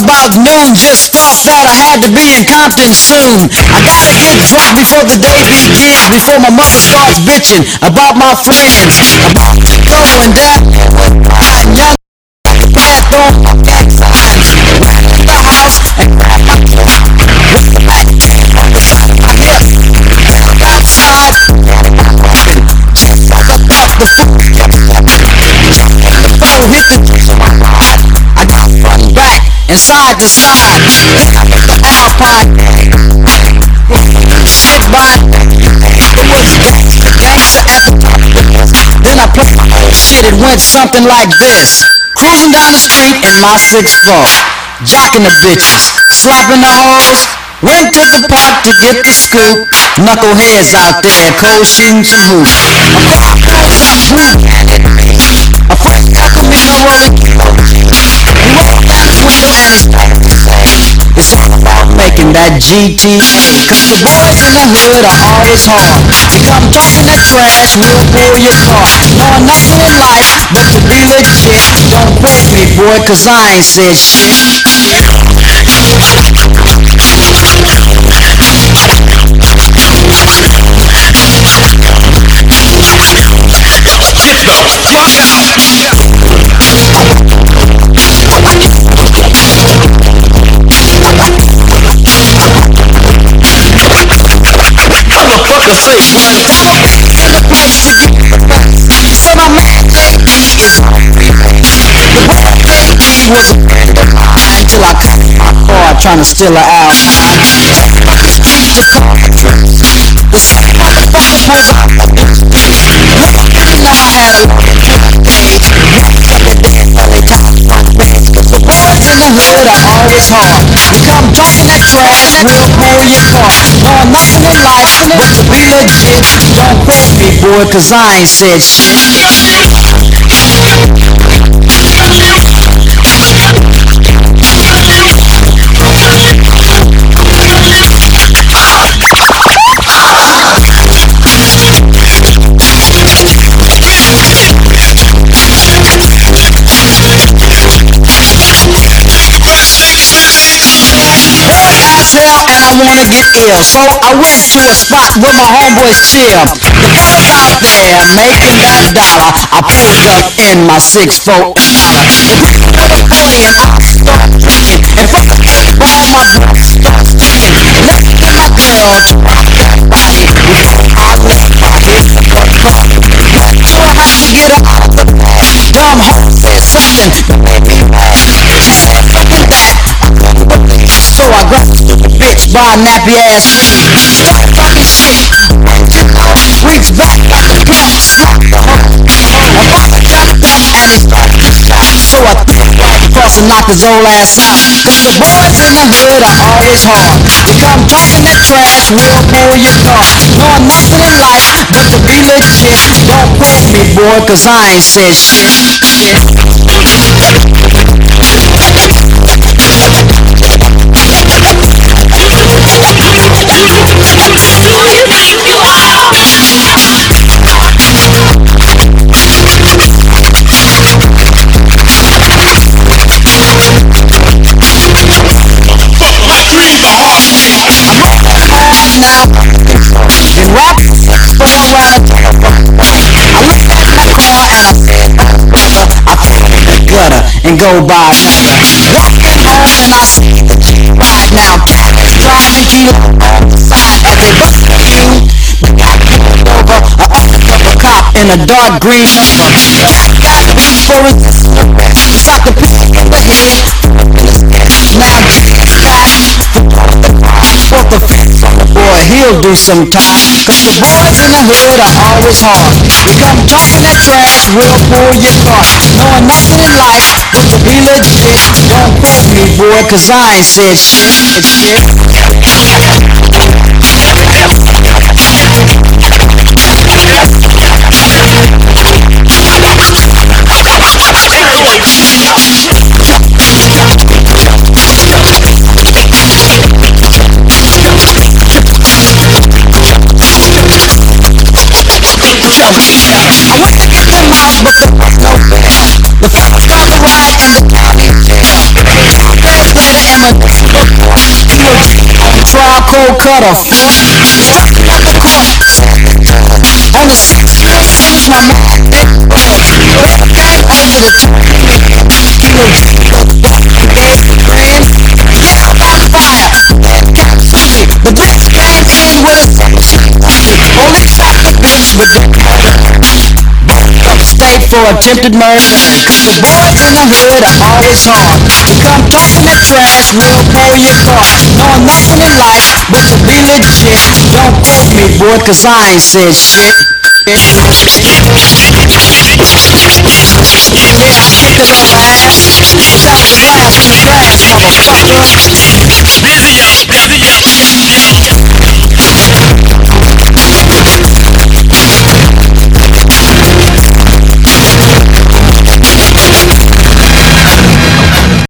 about noon Just thought that I had to be in Compton soon I gotta get drunk before the day begins Before my mother starts bitching about my friends About It was gangsta, gangsta at the top Then I played shit It went something like this. Cruising down the street in my 6'4 Jacking the bitches. Slapping the hoes. Went to the park to get the scoop. Knuckleheads out there cold shooting some hoops A GTA Cause the boys in the hood are always hard You come talking that trash, we'll pull your car. Knowing nothing in life but to be legit Don't press me boy cause I ain't said shit trying to steal her The boys in the hood are always hard You come talking that trash, we'll pull your car nothing in life but to be legit Don't press me boy cause I ain't said shit wanna get ill So I went to a spot where my homeboys chill The fellas out there making that dollar I pulled up in my 6'4 The people were the 40 and I start drinking And from the ball my brother starts singing by nappy ass reached back Slapped the hoe My father got the gun and he started to shout So I it right across and knocked his old ass out. Cause the boys in the hood are always hard. You come talking that trash, we'll pull your car. Knowing nothing in life but to be legit Don't press me boy cause I ain't said shit and go by. Walking home and I see the Jeep right now driving kilo on the side As they bust the you undercover cop in a dark green Hummer Got beat for resisting arrest the pistol in the head Now this guy he'll do some time. Cause the boys in the hood are always hard. You come talking that trash, we'll pull your car Knowing nothing in life but to be legit Don't press me boy, cause I ain't said shit, them out, but the fuck no fail. The cops got the ride in the county jail. Thursday when he was on trial cold cutter. On the 16th inch, my mom over the grand fire. The bitch came in with a sandwich. only the bitch with for attempted murder. The boys in the hood are always hard. Come talking that trash, we'll pull your car. Knowing nothing in life but to be legit. Don't quote me, boy, cause I ain't said shit. Yeah, I kicked it on ass. Shot the glass in the grass, motherfucker.